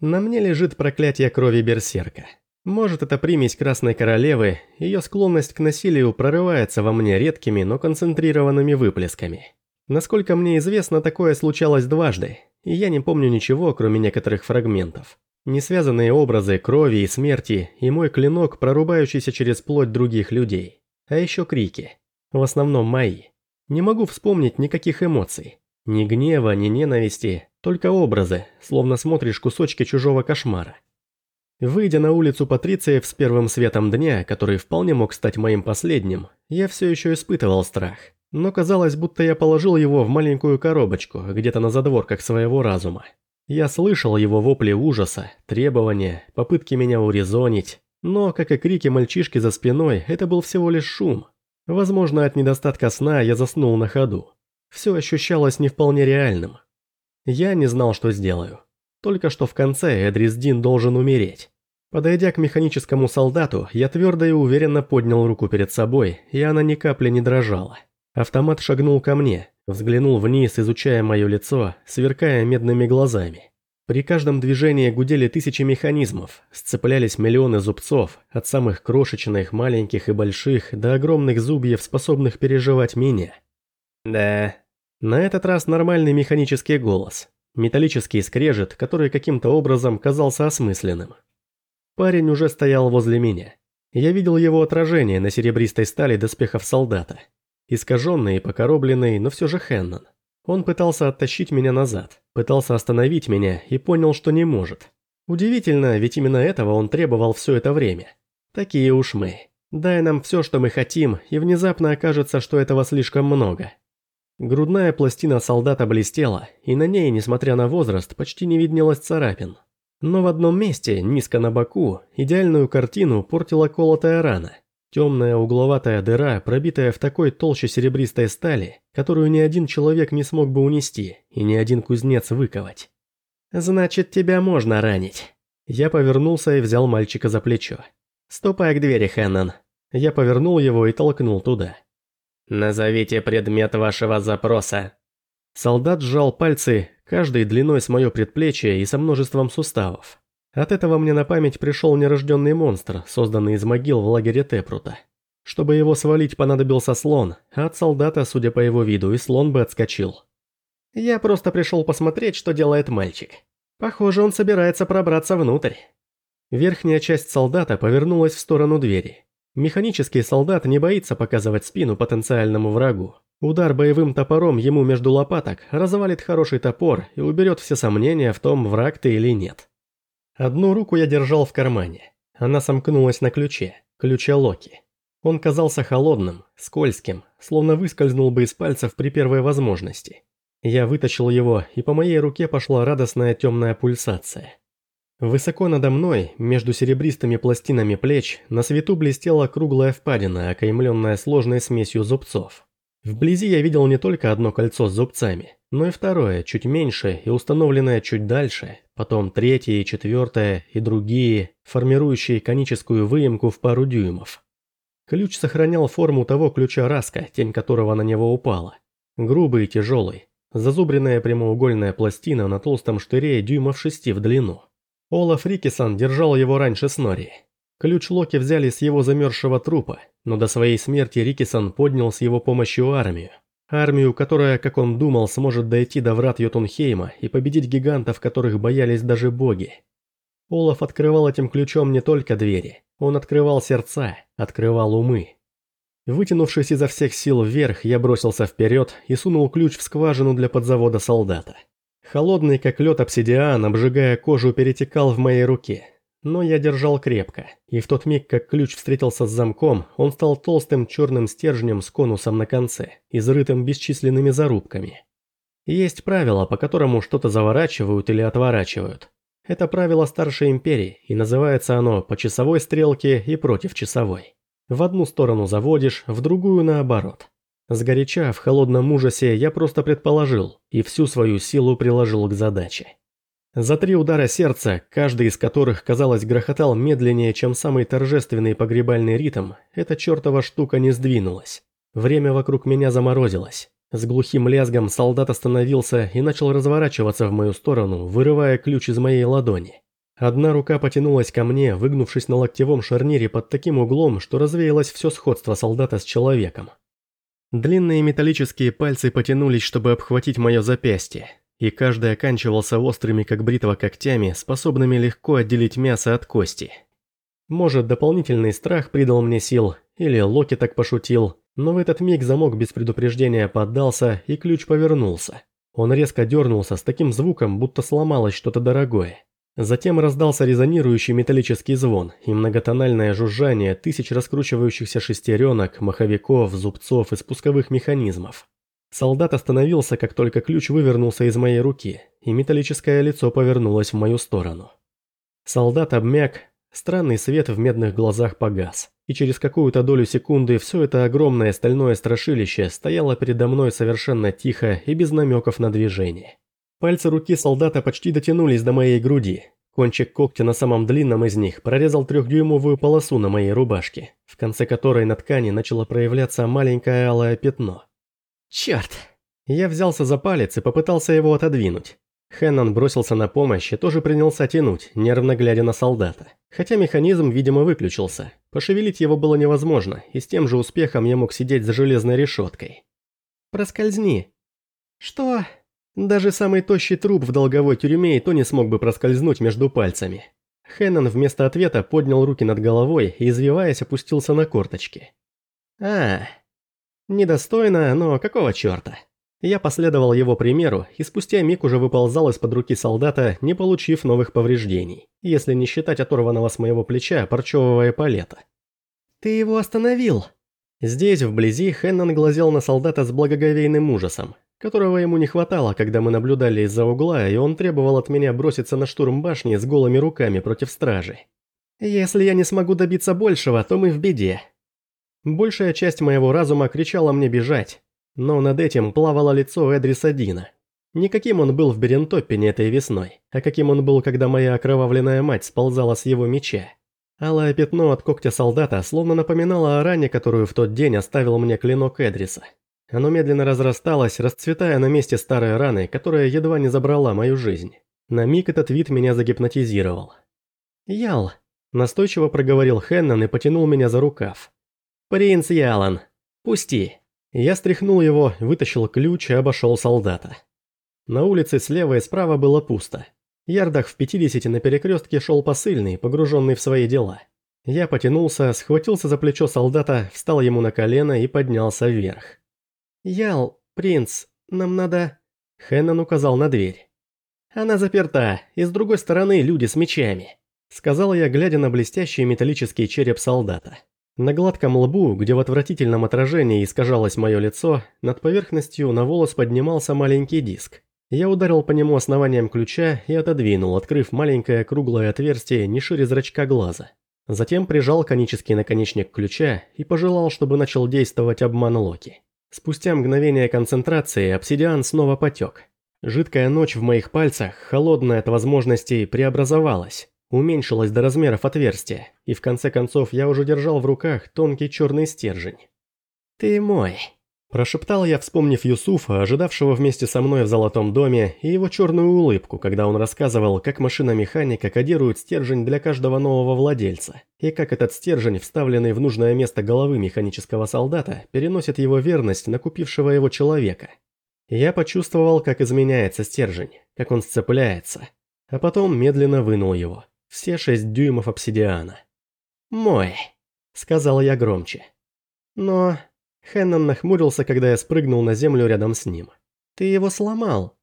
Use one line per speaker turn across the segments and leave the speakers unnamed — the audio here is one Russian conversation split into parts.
На мне лежит проклятие крови берсерка. Может, это примесь Красной Королевы, ее склонность к насилию прорывается во мне редкими, но концентрированными выплесками. Насколько мне известно, такое случалось дважды, и я не помню ничего, кроме некоторых фрагментов. Несвязанные образы крови и смерти, и мой клинок, прорубающийся через плоть других людей. А еще крики. В основном мои. Не могу вспомнить никаких эмоций. Ни гнева, ни ненависти, только образы, словно смотришь кусочки чужого кошмара. Выйдя на улицу Патрициев с первым светом дня, который вполне мог стать моим последним, я все еще испытывал страх. Но казалось, будто я положил его в маленькую коробочку, где-то на задворках своего разума. Я слышал его вопли ужаса, требования, попытки меня урезонить, но, как и крики мальчишки за спиной, это был всего лишь шум. Возможно, от недостатка сна я заснул на ходу. Все ощущалось не вполне реальным. Я не знал, что сделаю. Только что в конце Эдрисдин должен умереть. Подойдя к механическому солдату, я твердо и уверенно поднял руку перед собой, и она ни капли не дрожала. Автомат шагнул ко мне, взглянул вниз, изучая мое лицо, сверкая медными глазами. При каждом движении гудели тысячи механизмов, сцеплялись миллионы зубцов, от самых крошечных, маленьких и больших, до огромных зубьев, способных переживать меня. Да, на этот раз нормальный механический голос, металлический скрежет, который каким-то образом казался осмысленным. Парень уже стоял возле меня. Я видел его отражение на серебристой стали доспехов солдата. Искаженный и покоробленный, но все же Хеннон. Он пытался оттащить меня назад, пытался остановить меня и понял, что не может. Удивительно, ведь именно этого он требовал все это время. Такие уж мы. Дай нам все, что мы хотим, и внезапно окажется, что этого слишком много. Грудная пластина солдата блестела, и на ней, несмотря на возраст, почти не виднелось царапин. Но в одном месте, низко на боку, идеальную картину портила колотая рана – Темная угловатая дыра, пробитая в такой толще серебристой стали, которую ни один человек не смог бы унести и ни один кузнец выковать. «Значит, тебя можно ранить». Я повернулся и взял мальчика за плечо. «Ступай к двери, Хеннон». Я повернул его и толкнул туда. «Назовите предмет вашего запроса». Солдат сжал пальцы, каждый длиной с мое предплечье и со множеством суставов. От этого мне на память пришел нерожденный монстр, созданный из могил в лагере Тепрута. Чтобы его свалить, понадобился слон, а от солдата, судя по его виду, и слон бы отскочил. Я просто пришел посмотреть, что делает мальчик. Похоже, он собирается пробраться внутрь. Верхняя часть солдата повернулась в сторону двери. Механический солдат не боится показывать спину потенциальному врагу. Удар боевым топором ему между лопаток развалит хороший топор и уберет все сомнения в том, враг ты или нет. Одну руку я держал в кармане. Она сомкнулась на ключе, ключе Локи. Он казался холодным, скользким, словно выскользнул бы из пальцев при первой возможности. Я вытащил его, и по моей руке пошла радостная темная пульсация. Высоко надо мной, между серебристыми пластинами плеч, на свету блестела круглая впадина, окаймленная сложной смесью зубцов. Вблизи я видел не только одно кольцо с зубцами, но и второе, чуть меньше и установленное чуть дальше, потом третье и четвертое и другие, формирующие коническую выемку в пару дюймов. Ключ сохранял форму того ключа Раска, тень которого на него упала. Грубый и тяжелый, зазубренная прямоугольная пластина на толстом штыре дюймов шести в длину. Олаф Рикисон держал его раньше Снори. Ключ Локи взяли с его замерзшего трупа, но до своей смерти Рикисон поднял с его помощью армию. Армию, которая, как он думал, сможет дойти до врат Йотунхейма и победить гигантов, которых боялись даже боги. Олаф открывал этим ключом не только двери, он открывал сердца, открывал умы. Вытянувшись изо всех сил вверх, я бросился вперед и сунул ключ в скважину для подзавода солдата. Холодный, как лед обсидиан, обжигая кожу, перетекал в моей руке, но я держал крепко, и в тот миг, как ключ встретился с замком, он стал толстым черным стержнем с конусом на конце, изрытым бесчисленными зарубками. Есть правило, по которому что-то заворачивают или отворачивают. Это правило Старшей Империи, и называется оно по часовой стрелке и против часовой. В одну сторону заводишь, в другую наоборот. Сгоряча, в холодном ужасе я просто предположил и всю свою силу приложил к задаче. За три удара сердца, каждый из которых, казалось, грохотал медленнее, чем самый торжественный погребальный ритм, эта чертова штука не сдвинулась. Время вокруг меня заморозилось. С глухим лязгом солдат остановился и начал разворачиваться в мою сторону, вырывая ключ из моей ладони. Одна рука потянулась ко мне, выгнувшись на локтевом шарнире под таким углом, что развеялось все сходство солдата с человеком. Длинные металлические пальцы потянулись, чтобы обхватить мое запястье, и каждый оканчивался острыми, как бритва, когтями, способными легко отделить мясо от кости. Может, дополнительный страх придал мне сил, или Локи так пошутил, но в этот миг замок без предупреждения поддался, и ключ повернулся. Он резко дернулся с таким звуком, будто сломалось что-то дорогое. Затем раздался резонирующий металлический звон и многотональное жужжание тысяч раскручивающихся шестеренок, маховиков, зубцов и спусковых механизмов. Солдат остановился, как только ключ вывернулся из моей руки, и металлическое лицо повернулось в мою сторону. Солдат обмяк, странный свет в медных глазах погас, и через какую-то долю секунды все это огромное стальное страшилище стояло передо мной совершенно тихо и без намеков на движение. Пальцы руки солдата почти дотянулись до моей груди. Кончик когтя на самом длинном из них прорезал трехдюймовую полосу на моей рубашке, в конце которой на ткани начало проявляться маленькое алое пятно. Черт! Я взялся за палец и попытался его отодвинуть. Хеннон бросился на помощь и тоже принялся тянуть, нервно глядя на солдата. Хотя механизм, видимо, выключился. Пошевелить его было невозможно, и с тем же успехом я мог сидеть за железной решеткой. «Проскользни». «Что?» Даже самый тощий труп в долговой тюрьме и то не смог бы проскользнуть между пальцами. Хеннон вместо ответа поднял руки над головой и, извиваясь, опустился на корточки. «А, недостойно, но какого черта?» Я последовал его примеру и спустя миг уже выползал из-под руки солдата, не получив новых повреждений, если не считать оторванного с моего плеча парчевого эполета. «Ты его остановил!» Здесь, вблизи, Хеннон глазел на солдата с благоговейным ужасом, которого ему не хватало, когда мы наблюдали из-за угла, и он требовал от меня броситься на штурм башни с голыми руками против стражи. «Если я не смогу добиться большего, то мы в беде». Большая часть моего разума кричала мне бежать, но над этим плавало лицо Эдриса Дина. Не каким он был в Берентоппине этой весной, а каким он был, когда моя окровавленная мать сползала с его меча. Алое пятно от когтя солдата словно напоминало о ране, которую в тот день оставил мне клинок Эдриса. Оно медленно разрасталось, расцветая на месте старой раны, которая едва не забрала мою жизнь. На миг этот вид меня загипнотизировал. «Ял», – настойчиво проговорил Хеннон и потянул меня за рукав. «Принц Ялан, пусти». Я стряхнул его, вытащил ключ и обошел солдата. На улице слева и справа было пусто. Ярдах в 50 на перекрестке шел посыльный, погруженный в свои дела. Я потянулся, схватился за плечо солдата, встал ему на колено и поднялся вверх. «Ял, принц, нам надо...» Хеннон указал на дверь. «Она заперта, и с другой стороны люди с мечами», сказал я, глядя на блестящий металлический череп солдата. На гладком лбу, где в отвратительном отражении искажалось мое лицо, над поверхностью на волос поднимался маленький диск. Я ударил по нему основанием ключа и отодвинул, открыв маленькое круглое отверстие не шире зрачка глаза. Затем прижал конический наконечник ключа и пожелал, чтобы начал действовать обман Локи. Спустя мгновение концентрации обсидиан снова потек. Жидкая ночь в моих пальцах, холодная от возможностей, преобразовалась, уменьшилась до размеров отверстия, и в конце концов я уже держал в руках тонкий черный стержень. «Ты мой», Прошептал я, вспомнив Юсуфа, ожидавшего вместе со мной в золотом доме, и его черную улыбку, когда он рассказывал, как машина-механика кодирует стержень для каждого нового владельца, и как этот стержень, вставленный в нужное место головы механического солдата, переносит его верность на купившего его человека. Я почувствовал, как изменяется стержень, как он сцепляется, а потом медленно вынул его. Все шесть дюймов обсидиана. «Мой», — сказал я громче. «Но Хеннон нахмурился, когда я спрыгнул на землю рядом с ним. «Ты его сломал».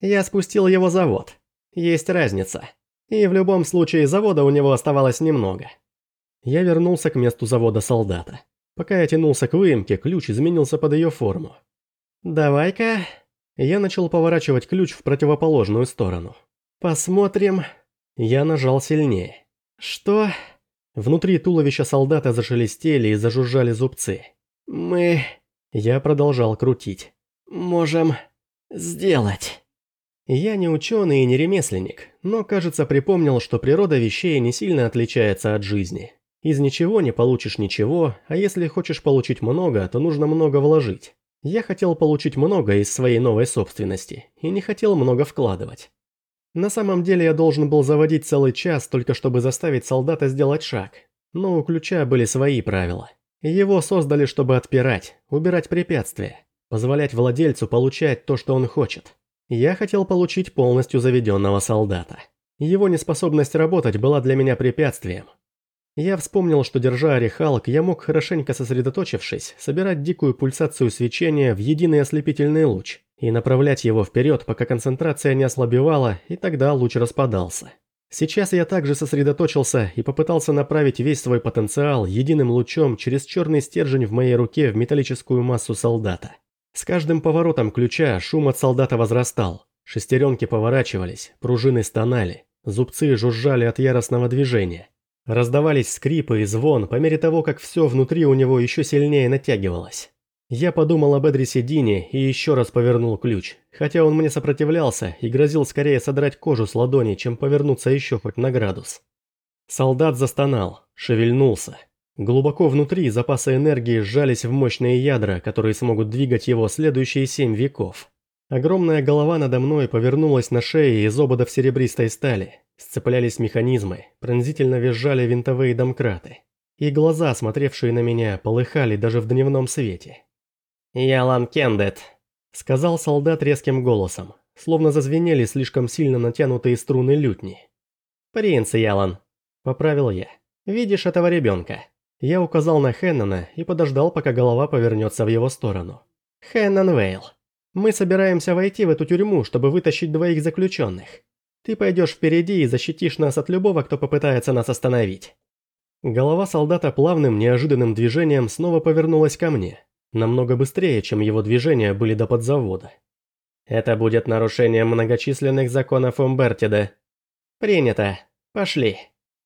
«Я спустил его завод. Есть разница. И в любом случае завода у него оставалось немного». Я вернулся к месту завода солдата. Пока я тянулся к выемке, ключ изменился под ее форму. «Давай-ка...» Я начал поворачивать ключ в противоположную сторону. «Посмотрим...» Я нажал сильнее. «Что?» Внутри туловища солдата зашелестели и зажужжали зубцы. Мы... Я продолжал крутить. Можем... сделать. Я не ученый и не ремесленник, но, кажется, припомнил, что природа вещей не сильно отличается от жизни. Из ничего не получишь ничего, а если хочешь получить много, то нужно много вложить. Я хотел получить много из своей новой собственности и не хотел много вкладывать. На самом деле я должен был заводить целый час, только чтобы заставить солдата сделать шаг. Но у ключа были свои правила. Его создали, чтобы отпирать, убирать препятствия, позволять владельцу получать то, что он хочет. Я хотел получить полностью заведенного солдата. Его неспособность работать была для меня препятствием. Я вспомнил, что держа орехалк, я мог, хорошенько сосредоточившись, собирать дикую пульсацию свечения в единый ослепительный луч и направлять его вперед, пока концентрация не ослабевала, и тогда луч распадался. Сейчас я также сосредоточился и попытался направить весь свой потенциал единым лучом через черный стержень в моей руке в металлическую массу солдата. С каждым поворотом ключа шум от солдата возрастал. Шестеренки поворачивались, пружины стонали, зубцы жужжали от яростного движения. Раздавались скрипы и звон по мере того, как все внутри у него еще сильнее натягивалось. Я подумал об Эдрисе Дине и еще раз повернул ключ, хотя он мне сопротивлялся и грозил скорее содрать кожу с ладони, чем повернуться еще хоть на градус. Солдат застонал, шевельнулся. Глубоко внутри запасы энергии сжались в мощные ядра, которые смогут двигать его следующие семь веков. Огромная голова надо мной повернулась на шее из ободов серебристой стали. Сцеплялись механизмы, пронзительно визжали винтовые домкраты. И глаза, смотревшие на меня, полыхали даже в дневном свете. «Ялан Кендет», — сказал солдат резким голосом, словно зазвенели слишком сильно натянутые струны лютни. «Принц Ялан», — поправил я. «Видишь этого ребенка?» Я указал на Хеннона и подождал, пока голова повернется в его сторону. «Хеннон Вейл, мы собираемся войти в эту тюрьму, чтобы вытащить двоих заключенных. Ты пойдешь впереди и защитишь нас от любого, кто попытается нас остановить». Голова солдата плавным, неожиданным движением снова повернулась ко мне, намного быстрее, чем его движения были до подзавода. Это будет нарушением многочисленных законов Умбертида. Принято. Пошли.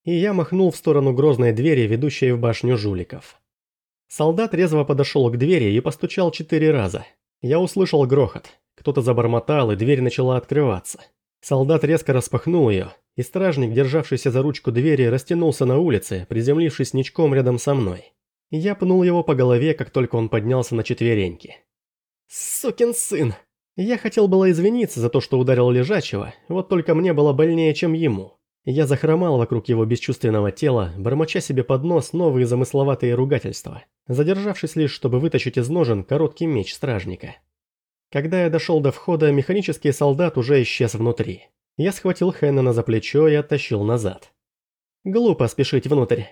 И я махнул в сторону грозной двери, ведущей в башню жуликов. Солдат резво подошел к двери и постучал четыре раза. Я услышал грохот. Кто-то забормотал, и дверь начала открываться. Солдат резко распахнул ее, и стражник, державшийся за ручку двери, растянулся на улице, приземлившись ничком рядом со мной. Я пнул его по голове, как только он поднялся на четвереньки. «Сукин сын!» Я хотел было извиниться за то, что ударил лежачего, вот только мне было больнее, чем ему. Я захромал вокруг его бесчувственного тела, бормоча себе под нос новые замысловатые ругательства, задержавшись лишь, чтобы вытащить из ножен короткий меч стражника. Когда я дошел до входа, механический солдат уже исчез внутри. Я схватил Хеннона за плечо и оттащил назад. «Глупо спешить внутрь.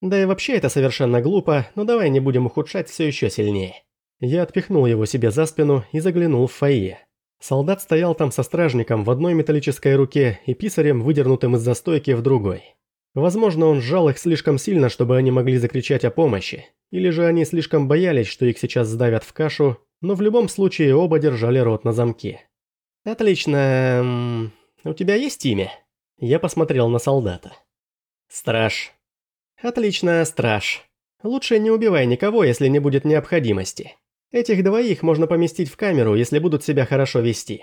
Да и вообще это совершенно глупо, но давай не будем ухудшать все еще сильнее. Я отпихнул его себе за спину и заглянул в фойе. Солдат стоял там со стражником в одной металлической руке и писарем, выдернутым из застойки, в другой. Возможно, он сжал их слишком сильно, чтобы они могли закричать о помощи, или же они слишком боялись, что их сейчас сдавят в кашу, но в любом случае оба держали рот на замке. «Отлично. У тебя есть имя?» Я посмотрел на солдата. «Страж», «Отлично, страж. Лучше не убивай никого, если не будет необходимости. Этих двоих можно поместить в камеру, если будут себя хорошо вести.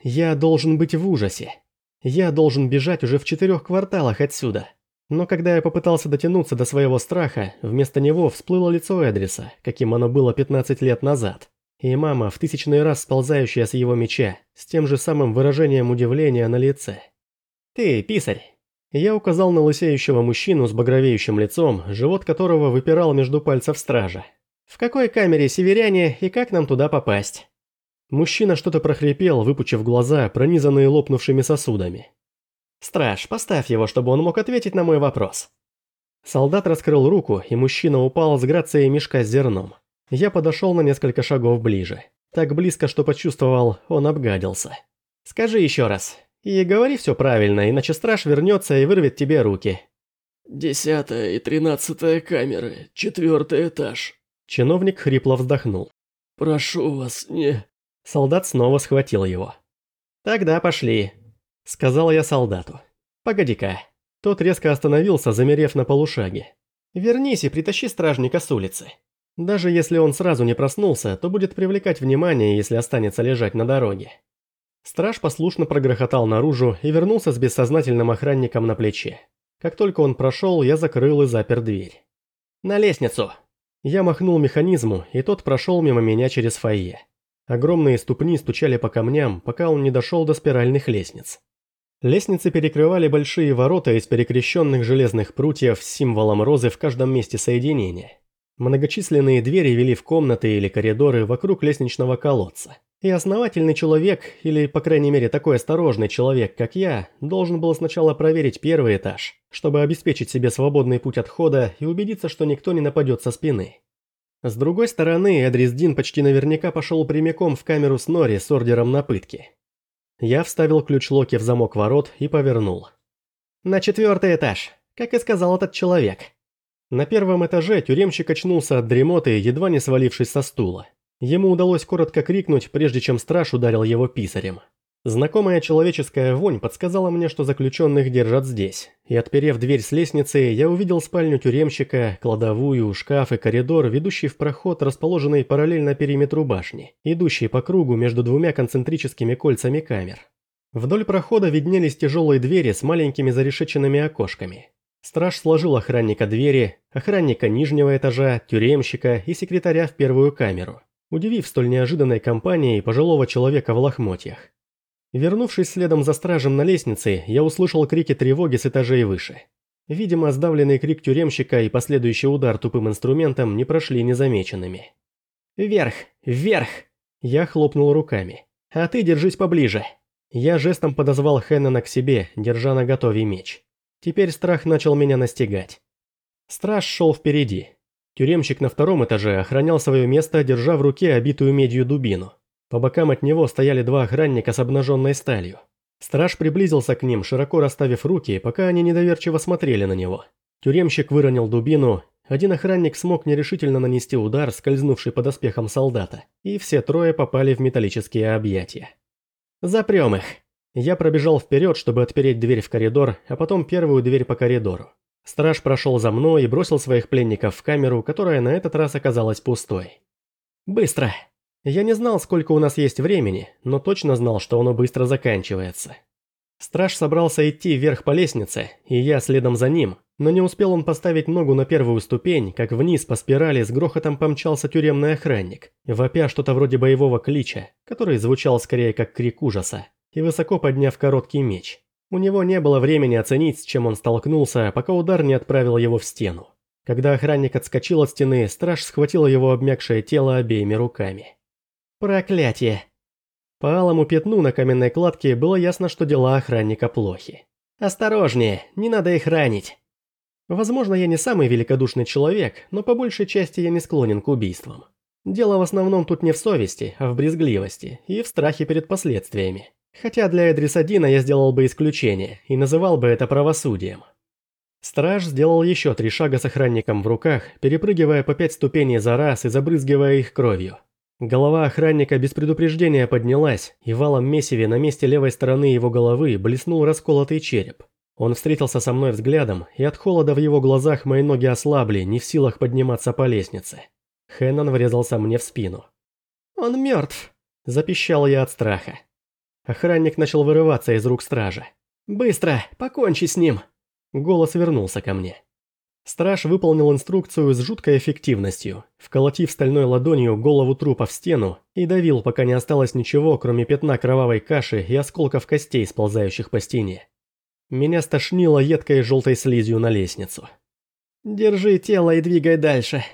Я должен быть в ужасе. Я должен бежать уже в четырех кварталах отсюда. Но когда я попытался дотянуться до своего страха, вместо него всплыло лицо Эдриса, каким оно было 15 лет назад. И мама, в тысячный раз сползающая с его меча, с тем же самым выражением удивления на лице. «Ты, писарь, я указал на лысеющего мужчину с багровеющим лицом, живот которого выпирал между пальцев стража. «В какой камере северяне и как нам туда попасть?» Мужчина что-то прохрипел, выпучив глаза, пронизанные лопнувшими сосудами. «Страж, поставь его, чтобы он мог ответить на мой вопрос». Солдат раскрыл руку, и мужчина упал с грацией мешка с зерном. Я подошел на несколько шагов ближе. Так близко, что почувствовал, он обгадился. «Скажи еще раз, и говори все правильно, иначе страж вернется и вырвет тебе руки.
Десятая и тринадцатая камеры, четвертый этаж.
Чиновник хрипло вздохнул.
Прошу вас, не...
Солдат снова схватил его. «Тогда пошли», — сказал я солдату. «Погоди-ка». Тот резко остановился, замерев на полушаге. «Вернись и притащи стражника с улицы. Даже если он сразу не проснулся, то будет привлекать внимание, если останется лежать на дороге». Страж послушно прогрохотал наружу и вернулся с бессознательным охранником на плече. Как только он прошел, я закрыл и запер дверь. «На лестницу!» Я махнул механизму, и тот прошел мимо меня через фойе. Огромные ступни стучали по камням, пока он не дошел до спиральных лестниц. Лестницы перекрывали большие ворота из перекрещенных железных прутьев с символом розы в каждом месте соединения. Многочисленные двери вели в комнаты или коридоры вокруг лестничного колодца. И основательный человек, или, по крайней мере, такой осторожный человек, как я, должен был сначала проверить первый этаж, чтобы обеспечить себе свободный путь отхода и убедиться, что никто не нападет со спины. С другой стороны, Эдрис почти наверняка пошел прямиком в камеру Снори с ордером на пытки. Я вставил ключ Локи в замок ворот и повернул. «На четвертый этаж, как и сказал этот человек». На первом этаже тюремщик очнулся от дремоты, едва не свалившись со стула. Ему удалось коротко крикнуть, прежде чем страж ударил его писарем. Знакомая человеческая вонь подсказала мне, что заключенных держат здесь, и отперев дверь с лестницы, я увидел спальню тюремщика, кладовую, шкаф и коридор, ведущий в проход, расположенный параллельно периметру башни, идущий по кругу между двумя концентрическими кольцами камер. Вдоль прохода виднелись тяжелые двери с маленькими зарешеченными окошками. Страж сложил охранника двери, охранника нижнего этажа, тюремщика и секретаря в первую камеру удивив столь неожиданной компанией пожилого человека в лохмотьях. Вернувшись следом за стражем на лестнице, я услышал крики тревоги с этажей выше. Видимо, сдавленный крик тюремщика и последующий удар тупым инструментом не прошли незамеченными. «Вверх! Вверх!» Я хлопнул руками. «А ты держись поближе!» Я жестом подозвал Хеннона к себе, держа на готове меч. Теперь страх начал меня настигать. Страж шел впереди, Тюремщик на втором этаже охранял свое место, держа в руке обитую медью дубину. По бокам от него стояли два охранника с обнаженной сталью. Страж приблизился к ним, широко расставив руки, пока они недоверчиво смотрели на него. Тюремщик выронил дубину, один охранник смог нерешительно нанести удар, скользнувший под оспехом солдата, и все трое попали в металлические объятия. «Запрем их!» Я пробежал вперед, чтобы отпереть дверь в коридор, а потом первую дверь по коридору. Страж прошел за мной и бросил своих пленников в камеру, которая на этот раз оказалась пустой. «Быстро!» Я не знал, сколько у нас есть времени, но точно знал, что оно быстро заканчивается. Страж собрался идти вверх по лестнице, и я следом за ним, но не успел он поставить ногу на первую ступень, как вниз по спирали с грохотом помчался тюремный охранник, вопя что-то вроде боевого клича, который звучал скорее как крик ужаса, и высоко подняв короткий меч. У него не было времени оценить, с чем он столкнулся, пока удар не отправил его в стену. Когда охранник отскочил от стены, страж схватил его обмякшее тело обеими руками. Проклятие! По алому пятну на каменной кладке было ясно, что дела охранника плохи. «Осторожнее, не надо их ранить!» Возможно, я не самый великодушный человек, но по большей части я не склонен к убийствам. Дело в основном тут не в совести, а в брезгливости и в страхе перед последствиями. Хотя для Эдриса Дина я сделал бы исключение и называл бы это правосудием. Страж сделал еще три шага с охранником в руках, перепрыгивая по пять ступеней за раз и забрызгивая их кровью. Голова охранника без предупреждения поднялась, и валом месиве на месте левой стороны его головы блеснул расколотый череп. Он встретился со мной взглядом, и от холода в его глазах мои ноги ослабли, не в силах подниматься по лестнице. Хэннон врезался мне в спину. «Он мертв!» – запищал я от страха. Охранник начал вырываться из рук стража. «Быстро! Покончи с ним!» Голос вернулся ко мне. Страж выполнил инструкцию с жуткой эффективностью, вколотив стальной ладонью голову трупа в стену и давил, пока не осталось ничего, кроме пятна кровавой каши и осколков костей, сползающих по стене. Меня стошнило едкой желтой слизью на лестницу. «Держи тело и двигай дальше».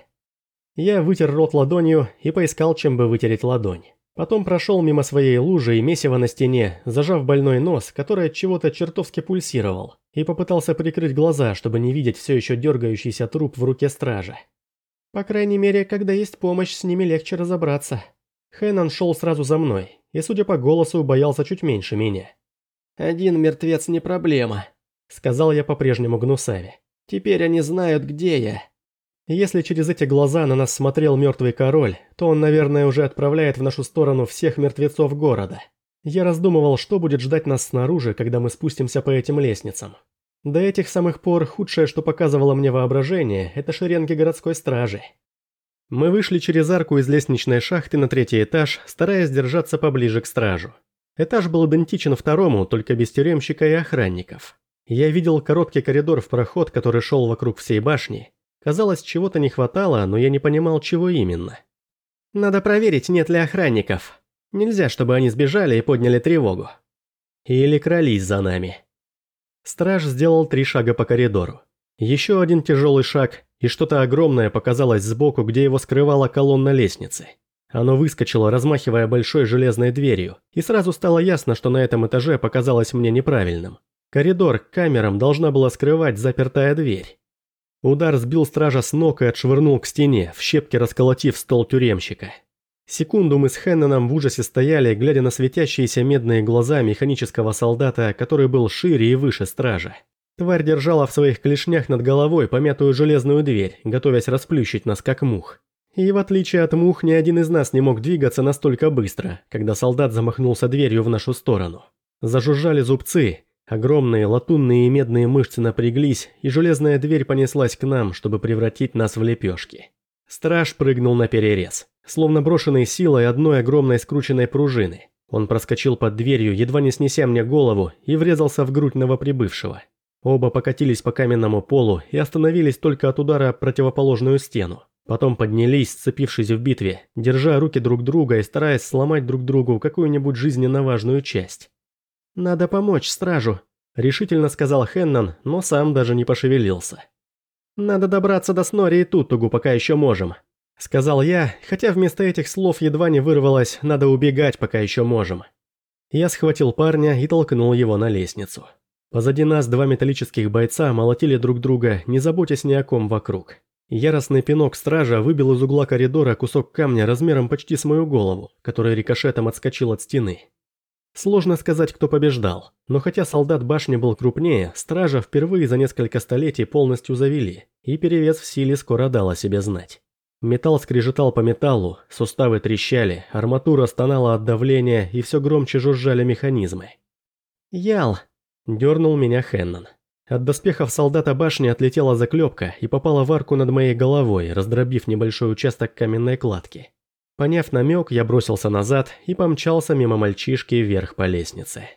Я вытер рот ладонью и поискал, чем бы вытереть ладонь. Потом прошел мимо своей лужи и месива на стене, зажав больной нос, который от чего-то чертовски пульсировал, и попытался прикрыть глаза, чтобы не видеть все еще дергающийся труп в руке стража. По крайней мере, когда есть помощь, с ними легче разобраться. Хэннон шел сразу за мной, и, судя по голосу, боялся чуть меньше меня. «Один мертвец не проблема», — сказал я по-прежнему гнусаве. «Теперь они знают, где я». Если через эти глаза на нас смотрел мертвый король, то он, наверное, уже отправляет в нашу сторону всех мертвецов города. Я раздумывал, что будет ждать нас снаружи, когда мы спустимся по этим лестницам. До этих самых пор худшее, что показывало мне воображение, это шеренги городской стражи. Мы вышли через арку из лестничной шахты на третий этаж, стараясь держаться поближе к стражу. Этаж был идентичен второму, только без тюремщика и охранников. Я видел короткий коридор в проход, который шел вокруг всей башни, Казалось, чего-то не хватало, но я не понимал, чего именно. Надо проверить, нет ли охранников. Нельзя, чтобы они сбежали и подняли тревогу. Или крались за нами. Страж сделал три шага по коридору. Еще один тяжелый шаг, и что-то огромное показалось сбоку, где его скрывала колонна лестницы. Оно выскочило, размахивая большой железной дверью, и сразу стало ясно, что на этом этаже показалось мне неправильным. Коридор к камерам должна была скрывать запертая дверь. Удар сбил стража с ног и отшвырнул к стене, в щепки расколотив стол тюремщика. Секунду мы с Хенноном в ужасе стояли, глядя на светящиеся медные глаза механического солдата, который был шире и выше стража. Тварь держала в своих клешнях над головой помятую железную дверь, готовясь расплющить нас как мух. И в отличие от мух, ни один из нас не мог двигаться настолько быстро, когда солдат замахнулся дверью в нашу сторону. Зажужжали зубцы, Огромные латунные и медные мышцы напряглись, и железная дверь понеслась к нам, чтобы превратить нас в лепешки. Страж прыгнул на перерез, словно брошенный силой одной огромной скрученной пружины. Он проскочил под дверью, едва не снеся мне голову, и врезался в грудь новоприбывшего. Оба покатились по каменному полу и остановились только от удара противоположную стену. Потом поднялись, сцепившись в битве, держа руки друг друга и стараясь сломать друг другу какую-нибудь жизненно важную часть. «Надо помочь стражу», – решительно сказал Хеннон, но сам даже не пошевелился. «Надо добраться до Снори и Туттугу, пока еще можем», – сказал я, хотя вместо этих слов едва не вырвалось «надо убегать, пока еще можем». Я схватил парня и толкнул его на лестницу. Позади нас два металлических бойца молотили друг друга, не заботясь ни о ком вокруг. Яростный пинок стража выбил из угла коридора кусок камня размером почти с мою голову, который рикошетом отскочил от стены. Сложно сказать, кто побеждал, но хотя солдат башни был крупнее, стража впервые за несколько столетий полностью завели, и перевес в силе скоро дал о себе знать. Металл скрежетал по металлу, суставы трещали, арматура стонала от давления и все громче жужжали механизмы. «Ял!» – дернул меня Хеннон. От доспехов солдата башни отлетела заклепка и попала в арку над моей головой, раздробив небольшой участок каменной кладки. Поняв намек, я бросился назад и помчался мимо мальчишки вверх по лестнице.